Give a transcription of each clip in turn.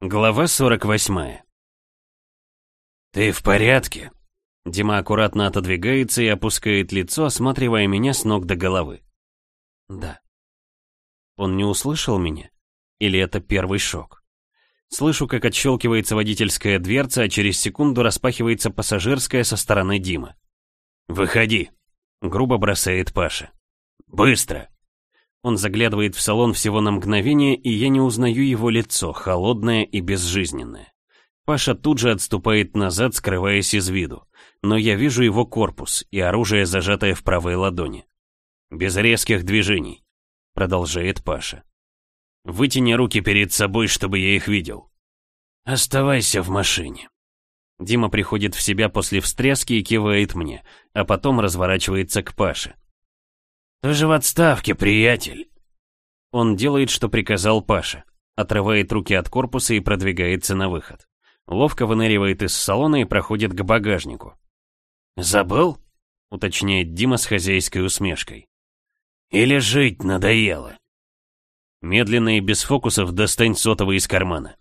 Глава 48 «Ты в порядке?» Дима аккуратно отодвигается и опускает лицо, осматривая меня с ног до головы. «Да». Он не услышал меня? Или это первый шок? Слышу, как отщелкивается водительская дверца, а через секунду распахивается пассажирская со стороны Димы. «Выходи!» — грубо бросает Паша. «Быстро!» Он заглядывает в салон всего на мгновение, и я не узнаю его лицо, холодное и безжизненное. Паша тут же отступает назад, скрываясь из виду. Но я вижу его корпус и оружие, зажатое в правой ладони. «Без резких движений», — продолжает Паша. «Вытяни руки перед собой, чтобы я их видел». «Оставайся в машине». Дима приходит в себя после встряски и кивает мне, а потом разворачивается к Паше. «Ты же в отставке, приятель!» Он делает, что приказал Паша. Отрывает руки от корпуса и продвигается на выход. Ловко выныривает из салона и проходит к багажнику. «Забыл?» — уточняет Дима с хозяйской усмешкой. «Или жить надоело?» Медленно и без фокусов достань сотовый из кармана.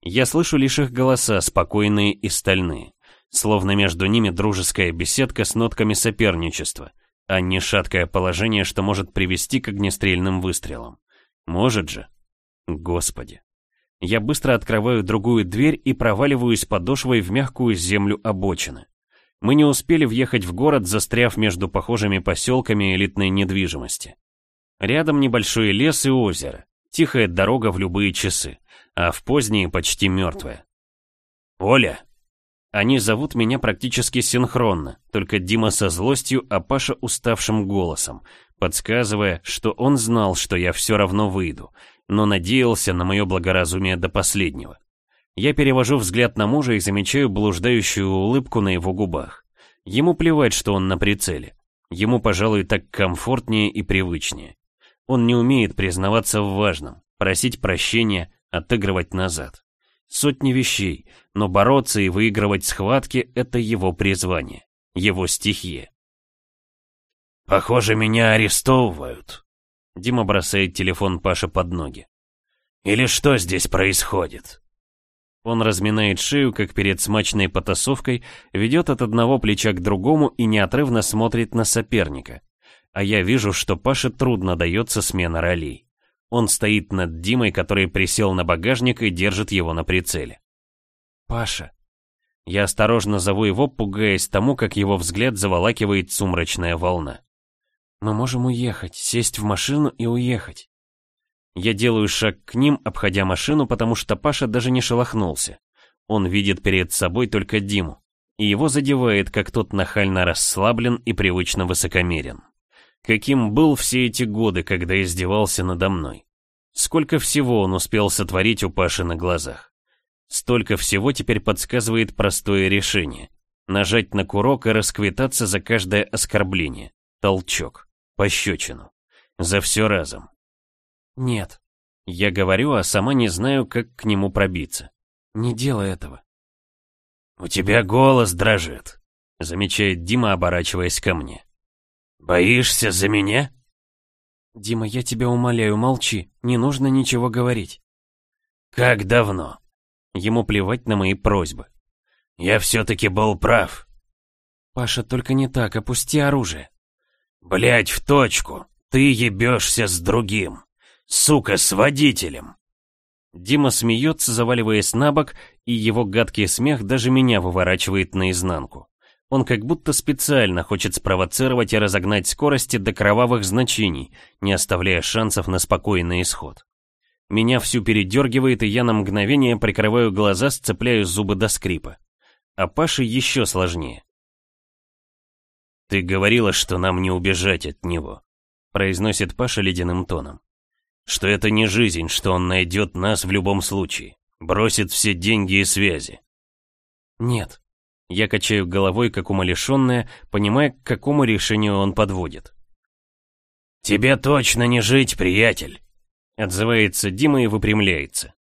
Я слышу лишь их голоса, спокойные и стальные. Словно между ними дружеская беседка с нотками соперничества — а не шаткое положение, что может привести к огнестрельным выстрелам. Может же? Господи. Я быстро открываю другую дверь и проваливаюсь подошвой в мягкую землю обочины. Мы не успели въехать в город, застряв между похожими поселками элитной недвижимости. Рядом небольшой лес и озеро, тихая дорога в любые часы, а в поздние почти мертвая. «Оля!» Они зовут меня практически синхронно, только Дима со злостью, а Паша уставшим голосом, подсказывая, что он знал, что я все равно выйду, но надеялся на мое благоразумие до последнего. Я перевожу взгляд на мужа и замечаю блуждающую улыбку на его губах. Ему плевать, что он на прицеле. Ему, пожалуй, так комфортнее и привычнее. Он не умеет признаваться в важном, просить прощения, отыгрывать назад. Сотни вещей, но бороться и выигрывать схватки — это его призвание, его стихия. «Похоже, меня арестовывают», — Дима бросает телефон Паше под ноги. «Или что здесь происходит?» Он разминает шею, как перед смачной потасовкой, ведет от одного плеча к другому и неотрывно смотрит на соперника. А я вижу, что Паше трудно дается смена ролей. Он стоит над Димой, который присел на багажник и держит его на прицеле. «Паша». Я осторожно зову его, пугаясь тому, как его взгляд заволакивает сумрачная волна. «Мы можем уехать, сесть в машину и уехать». Я делаю шаг к ним, обходя машину, потому что Паша даже не шелохнулся. Он видит перед собой только Диму, и его задевает, как тот нахально расслаблен и привычно высокомерен. Каким был все эти годы, когда издевался надо мной? Сколько всего он успел сотворить у Паши на глазах? Столько всего теперь подсказывает простое решение. Нажать на курок и расквитаться за каждое оскорбление. Толчок. Пощечину. За все разом. Нет. Я говорю, а сама не знаю, как к нему пробиться. Не делай этого. «У тебя голос дрожит», — замечает Дима, оборачиваясь ко мне. «Боишься за меня?» «Дима, я тебя умоляю, молчи, не нужно ничего говорить». «Как давно?» Ему плевать на мои просьбы. «Я все-таки был прав». «Паша, только не так, опусти оружие». «Блядь, в точку, ты ебешься с другим. Сука, с водителем». Дима смеется, заваливаясь на бок, и его гадкий смех даже меня выворачивает наизнанку. Он как будто специально хочет спровоцировать и разогнать скорости до кровавых значений, не оставляя шансов на спокойный исход. Меня всю передергивает, и я на мгновение прикрываю глаза, сцепляю зубы до скрипа. А Паше еще сложнее. «Ты говорила, что нам не убежать от него», — произносит Паша ледяным тоном. «Что это не жизнь, что он найдет нас в любом случае, бросит все деньги и связи». «Нет», я качаю головой, как умалишенная, понимая, к какому решению он подводит. «Тебе точно не жить, приятель!» Отзывается Дима и выпрямляется.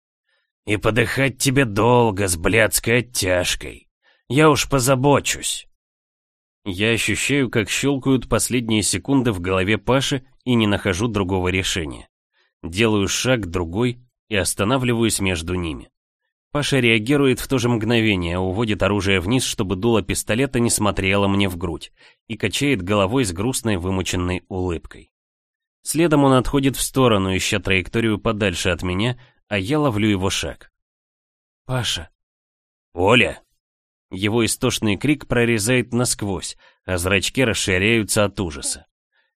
«И подыхать тебе долго с блядской оттяжкой. Я уж позабочусь». Я ощущаю, как щелкают последние секунды в голове Паши и не нахожу другого решения. Делаю шаг, другой, и останавливаюсь между ними. Паша реагирует в то же мгновение, уводит оружие вниз, чтобы дуло пистолета не смотрело мне в грудь, и качает головой с грустной вымученной улыбкой. Следом он отходит в сторону, ища траекторию подальше от меня, а я ловлю его шаг. «Паша!» «Оля!» Его истошный крик прорезает насквозь, а зрачки расширяются от ужаса.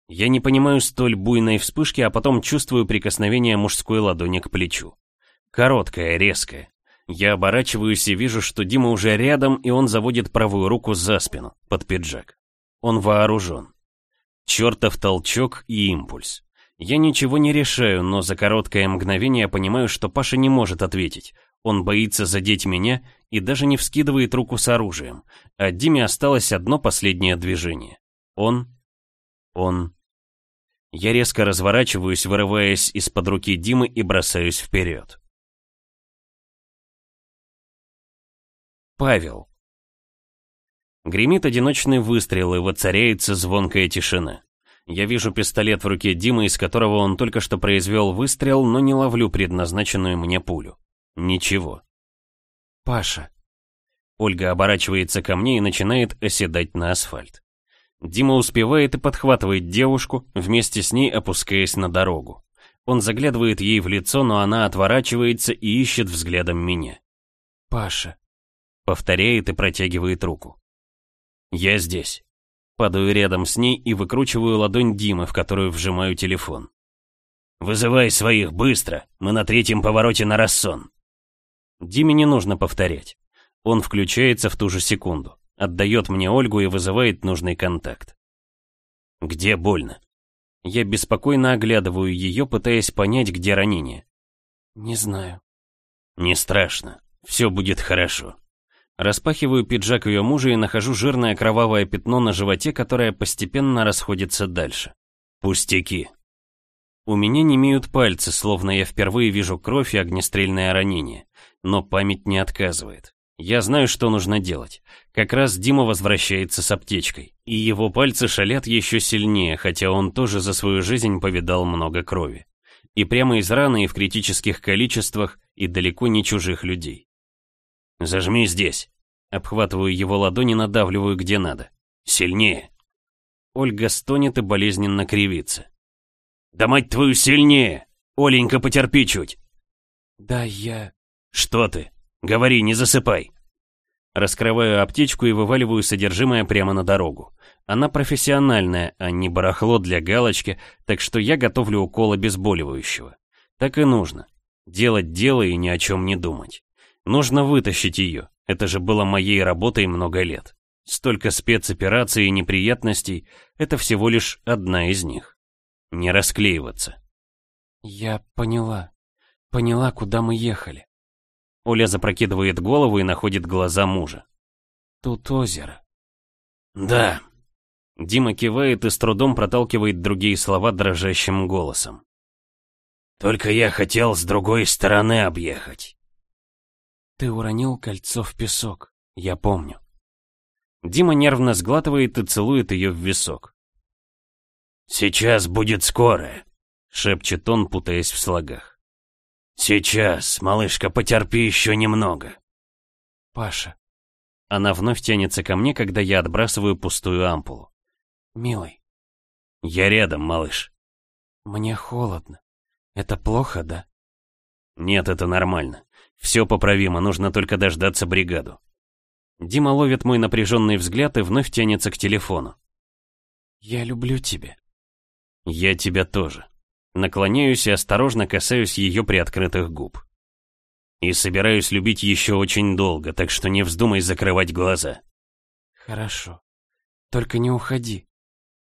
Я не понимаю столь буйной вспышки, а потом чувствую прикосновение мужской ладони к плечу. Короткое, резкое. Я оборачиваюсь и вижу, что Дима уже рядом, и он заводит правую руку за спину, под пиджак. Он вооружен. Чертов толчок и импульс. Я ничего не решаю, но за короткое мгновение понимаю, что Паша не может ответить. Он боится задеть меня и даже не вскидывает руку с оружием. А Диме осталось одно последнее движение. Он... Он... Я резко разворачиваюсь, вырываясь из-под руки Димы и бросаюсь вперед. Павел. Гремит одиночный выстрел и воцаряется звонкая тишина. Я вижу пистолет в руке Димы, из которого он только что произвел выстрел, но не ловлю предназначенную мне пулю. Ничего. Паша. Ольга оборачивается ко мне и начинает оседать на асфальт. Дима успевает и подхватывает девушку, вместе с ней опускаясь на дорогу. Он заглядывает ей в лицо, но она отворачивается и ищет взглядом меня. «Паша», — повторяет и протягивает руку. «Я здесь». Падаю рядом с ней и выкручиваю ладонь Димы, в которую вжимаю телефон. «Вызывай своих, быстро! Мы на третьем повороте на Рассон!» Диме не нужно повторять. Он включается в ту же секунду, отдает мне Ольгу и вызывает нужный контакт. «Где больно?» Я беспокойно оглядываю ее, пытаясь понять, где ранение. «Не знаю». «Не страшно. Все будет хорошо». Распахиваю пиджак ее мужа и нахожу жирное кровавое пятно на животе, которое постепенно расходится дальше. Пустяки. У меня не имеют пальцы, словно я впервые вижу кровь и огнестрельное ранение. Но память не отказывает. Я знаю, что нужно делать. Как раз Дима возвращается с аптечкой. И его пальцы шалят еще сильнее, хотя он тоже за свою жизнь повидал много крови. И прямо из раны, и в критических количествах, и далеко не чужих людей. «Зажми здесь». Обхватываю его ладони, надавливаю где надо. «Сильнее». Ольга стонет и болезненно кривится. «Да мать твою, сильнее! Оленька, потерпи чуть!» «Да я...» «Что ты? Говори, не засыпай!» Раскрываю аптечку и вываливаю содержимое прямо на дорогу. Она профессиональная, а не барахло для галочки, так что я готовлю укол обезболивающего. Так и нужно. Делать дело и ни о чем не думать. Нужно вытащить ее. Это же было моей работой много лет. Столько спецопераций и неприятностей — это всего лишь одна из них. Не расклеиваться. Я поняла. Поняла, куда мы ехали. Оля запрокидывает голову и находит глаза мужа. Тут озеро. Да. Дима кивает и с трудом проталкивает другие слова дрожащим голосом. Только я хотел с другой стороны объехать. Ты уронил кольцо в песок, я помню. Дима нервно сглатывает и целует ее в висок. «Сейчас будет скорая», — шепчет он, путаясь в слогах. «Сейчас, малышка, потерпи еще немного». «Паша». Она вновь тянется ко мне, когда я отбрасываю пустую ампулу. «Милый». «Я рядом, малыш». «Мне холодно. Это плохо, да?» «Нет, это нормально. Все поправимо, нужно только дождаться бригаду. Дима ловит мой напряженный взгляд и вновь тянется к телефону. «Я люблю тебя». «Я тебя тоже». Наклоняюсь и осторожно касаюсь ее приоткрытых губ. И собираюсь любить еще очень долго, так что не вздумай закрывать глаза. «Хорошо. Только не уходи».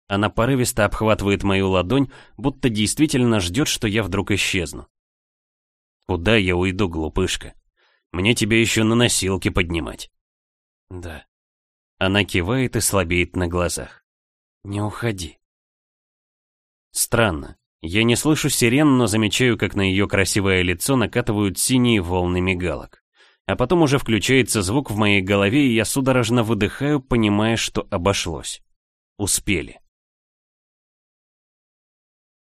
Она порывисто обхватывает мою ладонь, будто действительно ждет, что я вдруг исчезну. Куда я уйду, глупышка? Мне тебя еще на носилки поднимать. Да. Она кивает и слабеет на глазах. Не уходи. Странно. Я не слышу сирен, но замечаю, как на ее красивое лицо накатывают синие волны мигалок. А потом уже включается звук в моей голове, и я судорожно выдыхаю, понимая, что обошлось. Успели.